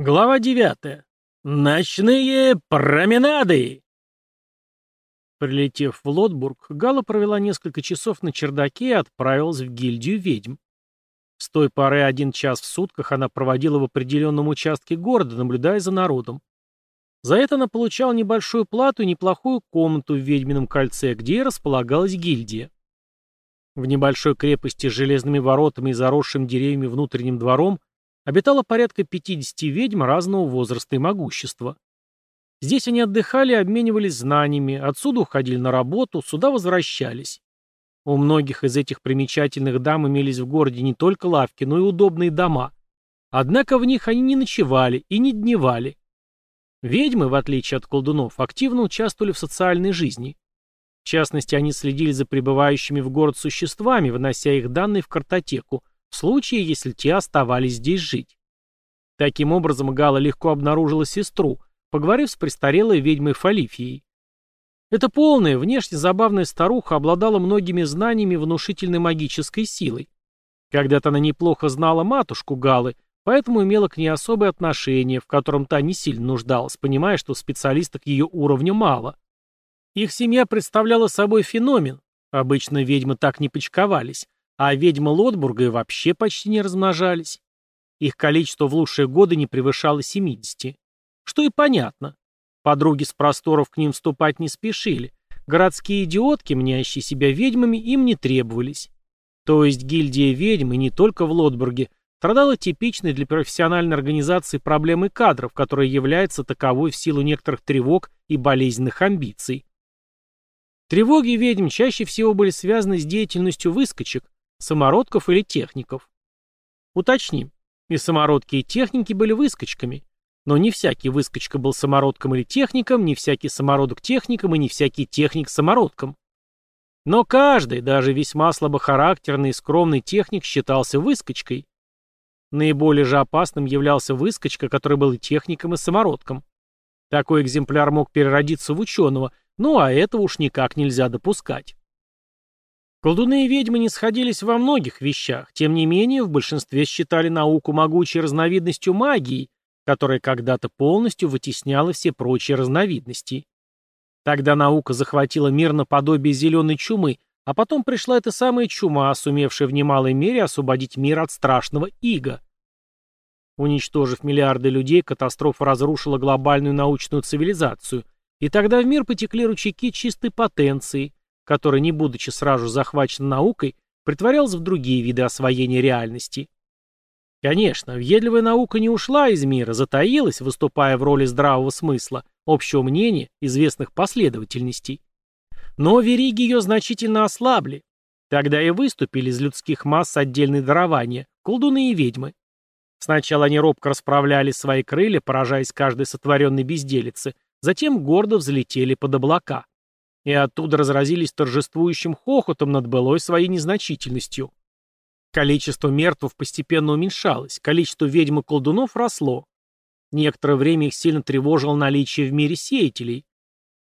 Глава 9. Ночные променады! Прилетев в Лотбург, Гала провела несколько часов на чердаке и отправилась в гильдию ведьм. С той поры один час в сутках она проводила в определенном участке города, наблюдая за народом. За это она получала небольшую плату и неплохую комнату в ведьмином кольце, где и располагалась гильдия. В небольшой крепости с железными воротами и заросшим деревьями внутренним двором обитало порядка 50 ведьм разного возраста и могущества. Здесь они отдыхали и обменивались знаниями, отсюда уходили на работу, сюда возвращались. У многих из этих примечательных дам имелись в городе не только лавки, но и удобные дома. Однако в них они не ночевали и не дневали. Ведьмы, в отличие от колдунов, активно участвовали в социальной жизни. В частности, они следили за прибывающими в город существами, вынося их данные в картотеку, в случае, если те оставались здесь жить. Таким образом, Гала легко обнаружила сестру, поговорив с престарелой ведьмой Фалифией. Эта полная, внешне забавная старуха обладала многими знаниями внушительной магической силой. Когда-то она неплохо знала матушку Галы, поэтому имела к ней особое отношение, в котором та не сильно нуждалась, понимая, что специалисток ее уровня мало. Их семья представляла собой феномен. Обычно ведьмы так не почковались, а ведьмы Лотбурга и вообще почти не размножались. Их количество в лучшие годы не превышало 70. Что и понятно. Подруги с просторов к ним вступать не спешили. Городские идиотки, мнящие себя ведьмами, им не требовались. То есть гильдия ведьм, и не только в Лотбурге, страдала типичной для профессиональной организации проблемой кадров, которая является таковой в силу некоторых тревог и болезненных амбиций. Тревоги ведьм чаще всего были связаны с деятельностью выскочек, самородков или техников. Уточним, и самородки, и техники были выскочками. Но не всякий выскочка был самородком или техником, не всякий самородок техником и не всякий техник самородком. Но каждый, даже весьма слабохарактерный и скромный техник считался выскочкой. Наиболее же опасным являлся выскочка, который был и техником, и самородком. Такой экземпляр мог переродиться в ученого, ну а этого уж никак нельзя допускать. Колдуны и ведьмы не сходились во многих вещах, тем не менее в большинстве считали науку могучей разновидностью магии, которая когда-то полностью вытесняла все прочие разновидности. Тогда наука захватила мир наподобие зеленой чумы, а потом пришла эта самая чума, сумевшая в немалой мере освободить мир от страшного ига. Уничтожив миллиарды людей, катастрофа разрушила глобальную научную цивилизацию, и тогда в мир потекли ручейки чистой потенции, который, не будучи сразу захвачен наукой, притворялся в другие виды освоения реальности. Конечно, въедливая наука не ушла из мира, затаилась, выступая в роли здравого смысла, общего мнения, известных последовательностей. Но вериги ее значительно ослабли. Тогда и выступили из людских масс отдельные дарования, колдуны и ведьмы. Сначала они робко расправляли свои крылья, поражаясь каждой сотворенной безделице, затем гордо взлетели под облака и оттуда разразились торжествующим хохотом над былой своей незначительностью. Количество мертвых постепенно уменьшалось, количество ведьм и колдунов росло. Некоторое время их сильно тревожило наличие в мире сеятелей.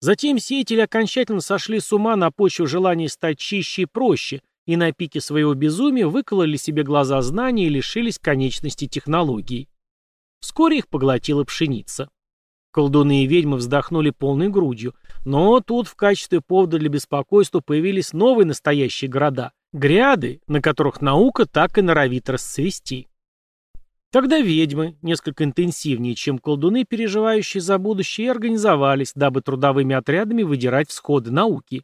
Затем сеятели окончательно сошли с ума на почве желания стать чище и проще, и на пике своего безумия выкололи себе глаза знаний и лишились конечности технологий. Вскоре их поглотила пшеница. Колдуны и ведьмы вздохнули полной грудью, но тут в качестве повода для беспокойства появились новые настоящие города, гряды, на которых наука так и норовит расцвести. Тогда ведьмы, несколько интенсивнее, чем колдуны, переживающие за будущее, организовались, дабы трудовыми отрядами выдирать всходы науки.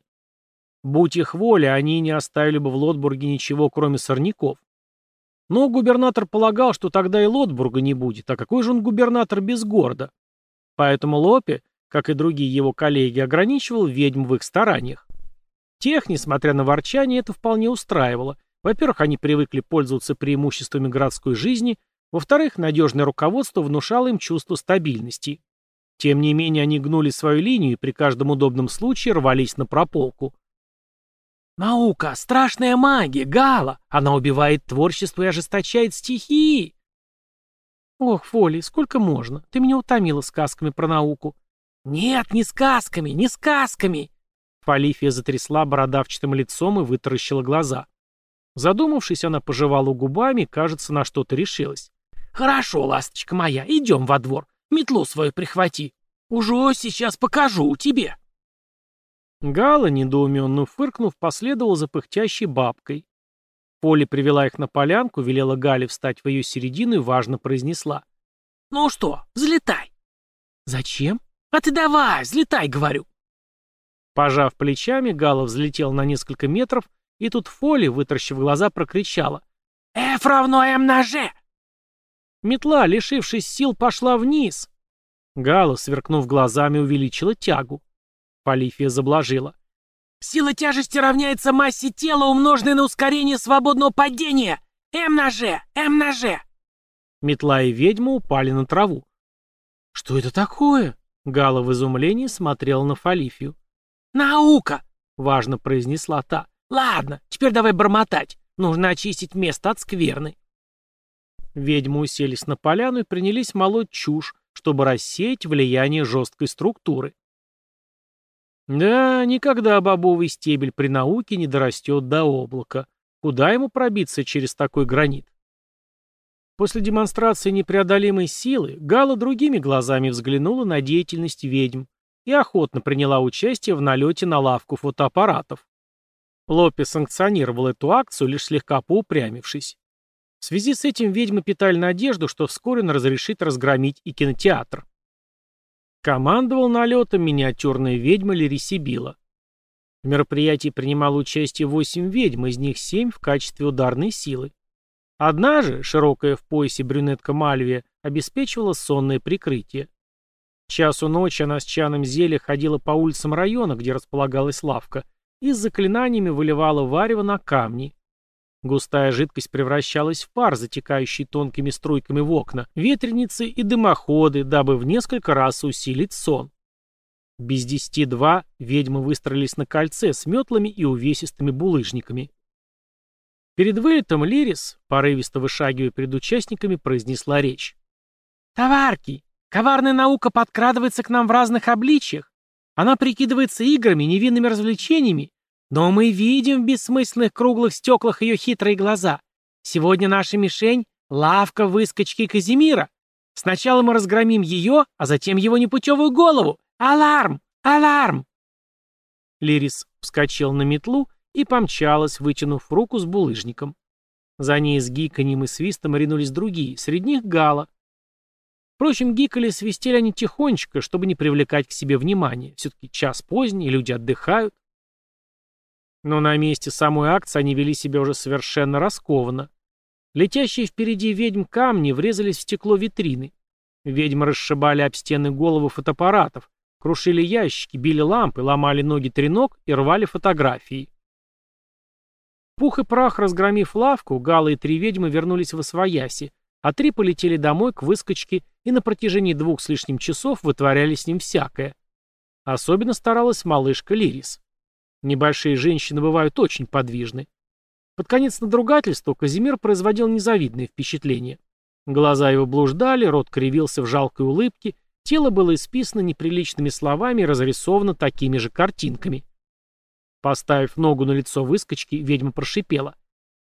Будь их воля, они не оставили бы в Лотбурге ничего, кроме сорняков. Но губернатор полагал, что тогда и Лотбурга не будет, а какой же он губернатор без города? Поэтому Лопе, как и другие его коллеги, ограничивал ведьм в их стараниях. Тех, несмотря на ворчание, это вполне устраивало. Во-первых, они привыкли пользоваться преимуществами городской жизни, во-вторых, надежное руководство внушало им чувство стабильности. Тем не менее, они гнули свою линию и при каждом удобном случае рвались на прополку. «Наука! Страшная магия! Гала! Она убивает творчество и ожесточает стихии!» «Ох, Фоли, сколько можно? Ты меня утомила сказками про науку». «Нет, не сказками, не сказками!» Фалифия затрясла бородавчатым лицом и вытаращила глаза. Задумавшись, она пожевала губами, кажется, на что-то решилась. Хорошо, ласточка моя, идем во двор. Метлу свою прихвати. Уже сейчас покажу тебе. Гала, недоуменно фыркнув, последовала за пыхтящей бабкой. Поля привела их на полянку, велела Гале встать в ее середину и важно произнесла. «Ну что, взлетай!» «Зачем?» «А ты давай, взлетай, говорю!» Пожав плечами, Гала взлетел на несколько метров, и тут Фоли, вытаращив глаза, прокричала. «F равно М на Ж!» Метла, лишившись сил, пошла вниз. Гала, сверкнув глазами, увеличила тягу. Полифия заблажила. «Сила тяжести равняется массе тела, умноженной на ускорение свободного падения! М на Ж! М на Ж!» Метла и ведьма упали на траву. «Что это такое?» Гала в изумлении смотрела на Фалифию. «Наука!» — важно произнесла та. «Ладно, теперь давай бормотать. Нужно очистить место от скверны». Ведьмы уселись на поляну и принялись молоть чушь, чтобы рассеять влияние жесткой структуры. Да, никогда бобовый стебель при науке не дорастет до облака. Куда ему пробиться через такой гранит? После демонстрации непреодолимой силы Гала другими глазами взглянула на деятельность ведьм и охотно приняла участие в налете на лавку фотоаппаратов. Лопе санкционировал эту акцию, лишь слегка поупрямившись. В связи с этим ведьмы питали надежду, что вскоре он разрешит разгромить и кинотеатр. Командовал налетом миниатюрная ведьма Лерисибила. В мероприятии принимало участие восемь ведьм, из них семь в качестве ударной силы. Одна же, широкая в поясе брюнетка Мальвия, обеспечивала сонное прикрытие. Часу ночи она с чаном зелья ходила по улицам района, где располагалась лавка, и с заклинаниями выливала варево на камни. Густая жидкость превращалась в пар, затекающий тонкими струйками в окна, ветреницы и дымоходы, дабы в несколько раз усилить сон. Без десяти два ведьмы выстроились на кольце с метлами и увесистыми булыжниками. Перед вылетом Лирис, порывисто вышагивая перед участниками, произнесла речь. «Товарки, коварная наука подкрадывается к нам в разных обличьях. Она прикидывается играми, невинными развлечениями, но мы видим в бессмысленных круглых стеклах ее хитрые глаза. Сегодня наша мишень — лавка выскочки Казимира. Сначала мы разгромим ее, а затем его непутевую голову. Аларм! Аларм!» Лирис вскочил на метлу и помчалась, вытянув руку с булыжником. За ней с гиканьем и свистом ринулись другие, среди них Гала. Впрочем, гикали свистели они тихонечко, чтобы не привлекать к себе внимания. Все-таки час поздний, люди отдыхают. Но на месте самой акции они вели себя уже совершенно раскованно. Летящие впереди ведьм камни врезались в стекло витрины. Ведьмы расшибали об стены головы фотоаппаратов, крушили ящики, били лампы, ломали ноги треног и рвали фотографии. Пух и прах разгромив лавку, Гала и три ведьмы вернулись в Освояси, а три полетели домой к выскочке и на протяжении двух с лишним часов вытворяли с ним всякое. Особенно старалась малышка Лирис. Небольшие женщины бывают очень подвижны. Под конец надругательства Казимир производил незавидное впечатление. Глаза его блуждали, рот кривился в жалкой улыбке, тело было исписано неприличными словами и разрисовано такими же картинками. Поставив ногу на лицо выскочки, ведьма прошипела.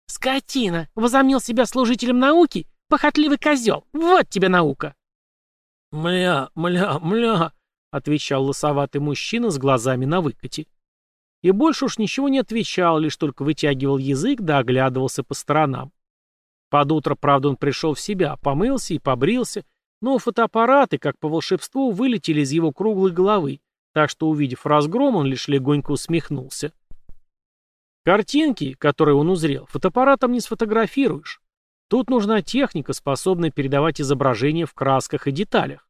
«Скотина! Возомнил себя служителем науки? Похотливый козел! Вот тебе наука!» «Мля, мля, мля!» — отвечал лосоватый мужчина с глазами на выкате. И больше уж ничего не отвечал, лишь только вытягивал язык да оглядывался по сторонам. Под утро, правда, он пришел в себя, помылся и побрился, но фотоаппараты, как по волшебству, вылетели из его круглой головы, так что, увидев разгром, он лишь легонько усмехнулся. Картинки, которые он узрел, фотоаппаратом не сфотографируешь. Тут нужна техника, способная передавать изображения в красках и деталях.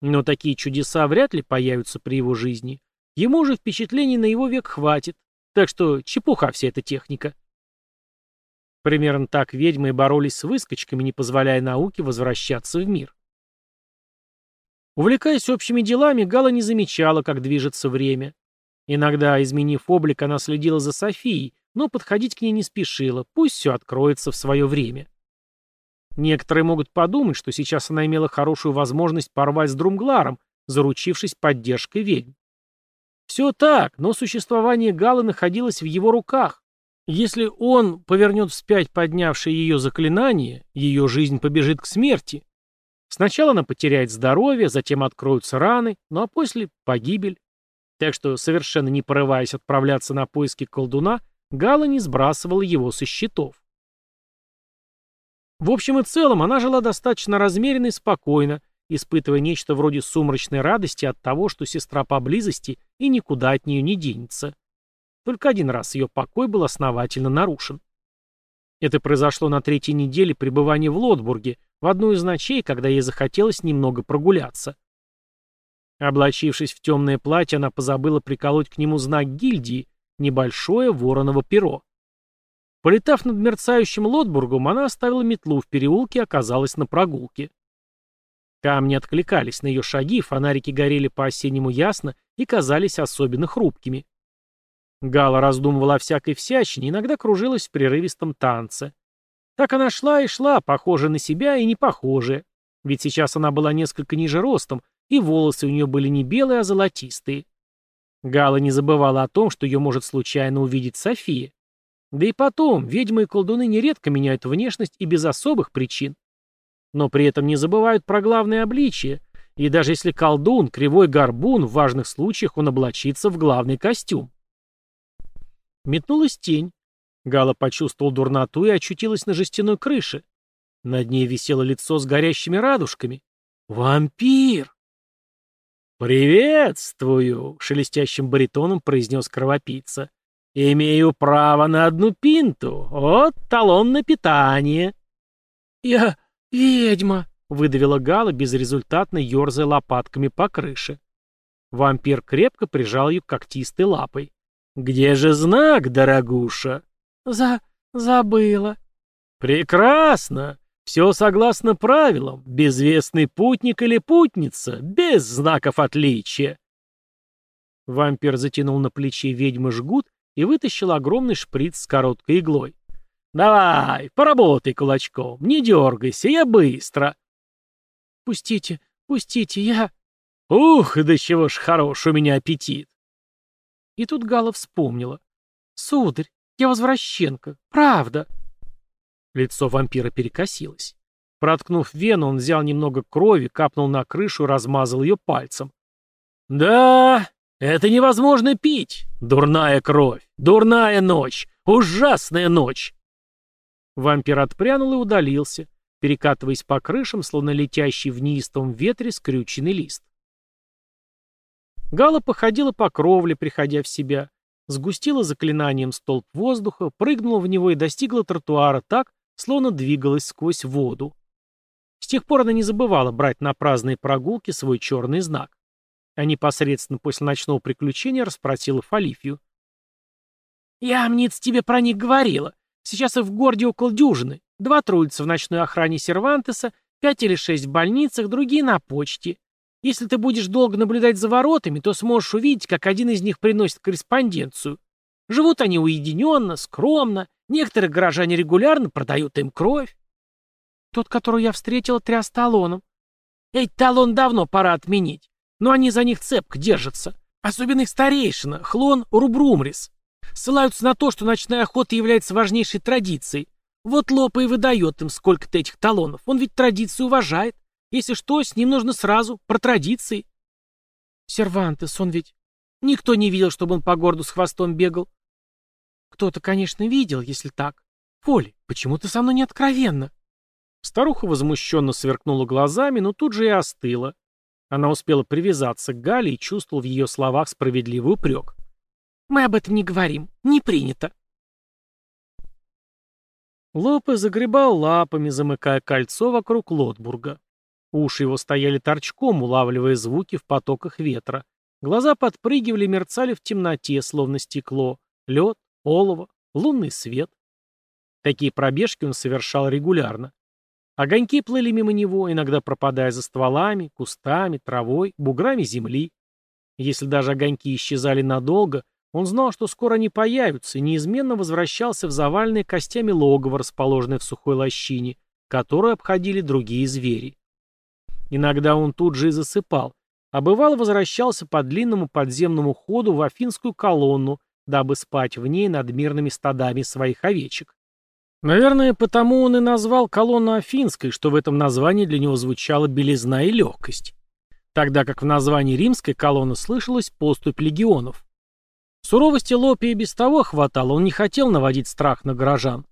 Но такие чудеса вряд ли появятся при его жизни. Ему же впечатлений на его век хватит, так что чепуха вся эта техника. Примерно так ведьмы боролись с выскочками, не позволяя науке возвращаться в мир. Увлекаясь общими делами, Гала не замечала, как движется время. Иногда, изменив облик, она следила за Софией, но подходить к ней не спешила, пусть все откроется в свое время. Некоторые могут подумать, что сейчас она имела хорошую возможность порвать с Друмгларом, заручившись поддержкой ведьм. Все так, но существование Галы находилось в его руках. Если он повернет вспять поднявшее ее заклинание, ее жизнь побежит к смерти. Сначала она потеряет здоровье, затем откроются раны, ну а после — погибель. Так что, совершенно не порываясь отправляться на поиски колдуна, Гала не сбрасывала его со счетов. В общем и целом, она жила достаточно размеренно и спокойно, испытывая нечто вроде сумрачной радости от того, что сестра поблизости и никуда от нее не денется. Только один раз ее покой был основательно нарушен. Это произошло на третьей неделе пребывания в Лотбурге, в одну из ночей, когда ей захотелось немного прогуляться. Облачившись в темное платье, она позабыла приколоть к нему знак гильдии, небольшое вороново перо. Полетав над мерцающим Лотбургом, она оставила метлу в переулке и оказалась на прогулке. Камни откликались на ее шаги, фонарики горели по-осеннему ясно и казались особенно хрупкими. Гала раздумывала о всякой всячине, иногда кружилась в прерывистом танце. Так она шла и шла, похожая на себя и не похожая. Ведь сейчас она была несколько ниже ростом, и волосы у нее были не белые, а золотистые. Гала не забывала о том, что ее может случайно увидеть София. Да и потом, ведьмы и колдуны нередко меняют внешность и без особых причин. Но при этом не забывают про главное обличие, и даже если колдун, кривой горбун, в важных случаях он облачится в главный костюм. Метнулась тень. Гала почувствовал дурноту и очутилась на жестяной крыше. Над ней висело лицо с горящими радужками. «Вампир!» «Приветствую!» — шелестящим баритоном произнес кровопийца. «Имею право на одну пинту. Вот талон на питание». «Я ведьма!» — выдавила Гала, безрезультатно ерзая лопатками по крыше. Вампир крепко прижал ее когтистой лапой. «Где же знак, дорогуша?» «За... забыла». «Прекрасно! Все согласно правилам. Безвестный путник или путница, без знаков отличия. Вампир затянул на плече ведьмы жгут и вытащил огромный шприц с короткой иглой. «Давай, поработай кулачком, не дергайся, я быстро». «Пустите, пустите, я...» «Ух, да чего ж хорош у меня аппетит!» И тут Гала вспомнила. «Сударь, я возвращенка, правда». Лицо вампира перекосилось. Проткнув вену, он взял немного крови, капнул на крышу и размазал ее пальцем. «Да, это невозможно пить! Дурная кровь! Дурная ночь! Ужасная ночь!» Вампир отпрянул и удалился, перекатываясь по крышам, словно летящий в неистовом ветре скрюченный лист. Гала походила по кровле, приходя в себя, сгустила заклинанием столб воздуха, прыгнула в него и достигла тротуара так, словно двигалась сквозь воду. С тех пор она не забывала брать на праздные прогулки свой черный знак. А непосредственно после ночного приключения расспросила Фалифию. «Я, мнится, тебе про них говорила. Сейчас их в городе около дюжины. Два трудятся в ночной охране Сервантеса, пять или шесть в больницах, другие на почте. Если ты будешь долго наблюдать за воротами, то сможешь увидеть, как один из них приносит корреспонденцию. Живут они уединенно, скромно, некоторые горожане регулярно продают им кровь. Тот, которого я встретила, тряс талоном. Эти талон давно пора отменить, но они за них цепко держатся. Особенно их старейшина, Хлон Рубрумрис. Ссылаются на то, что ночная охота является важнейшей традицией. Вот Лопа и выдает им сколько-то этих талонов. Он ведь традиции уважает. Если что, с ним нужно сразу, про традиции. Сервантес, он ведь... Никто не видел, чтобы он по городу с хвостом бегал. Кто-то, конечно, видел, если так. Поли, почему ты со мной не откровенна? Старуха возмущенно сверкнула глазами, но тут же и остыла. Она успела привязаться к Гале и чувствовал в ее словах справедливый упрек. «Мы об этом не говорим. Не принято». Лопе загребал лапами, замыкая кольцо вокруг Лотбурга. Уши его стояли торчком, улавливая звуки в потоках ветра. Глаза подпрыгивали, мерцали в темноте, словно стекло. Лед, олово, лунный свет. Такие пробежки он совершал регулярно. Огоньки плыли мимо него, иногда пропадая за стволами, кустами, травой, буграми земли. Если даже огоньки исчезали надолго, он знал, что скоро они появятся, и неизменно возвращался в заваленное костями логово, расположенное в сухой лощине, которую обходили другие звери. Иногда он тут же и засыпал, а бывало возвращался по длинному подземному ходу в Афинскую колонну, дабы спать в ней над мирными стадами своих овечек. Наверное, потому он и назвал колонну Афинской, что в этом названии для него звучала белизна и легкость. Тогда как в названии римской колонны слышалась поступь легионов. Суровости Лопия без того хватало, он не хотел наводить страх на горожан.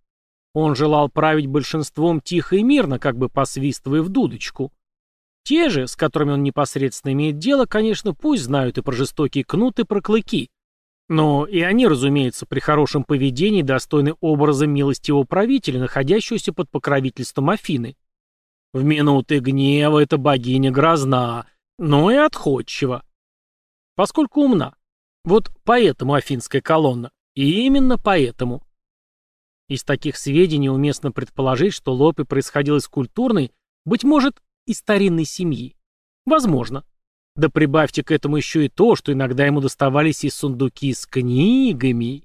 Он желал править большинством тихо и мирно, как бы посвистывая в дудочку. Те же, с которыми он непосредственно имеет дело, конечно, пусть знают и про жестокие кнуты, и про клыки. Но и они, разумеется, при хорошем поведении достойны образа милостивого правителя, находящегося под покровительством Афины. В минуты гнева эта богиня грозна, но и отходчива. Поскольку умна. Вот поэтому афинская колонна. И именно поэтому. Из таких сведений уместно предположить, что Лопе происходил из культурной, быть может, из старинной семьи. Возможно. Да прибавьте к этому еще и то, что иногда ему доставались и сундуки с книгами.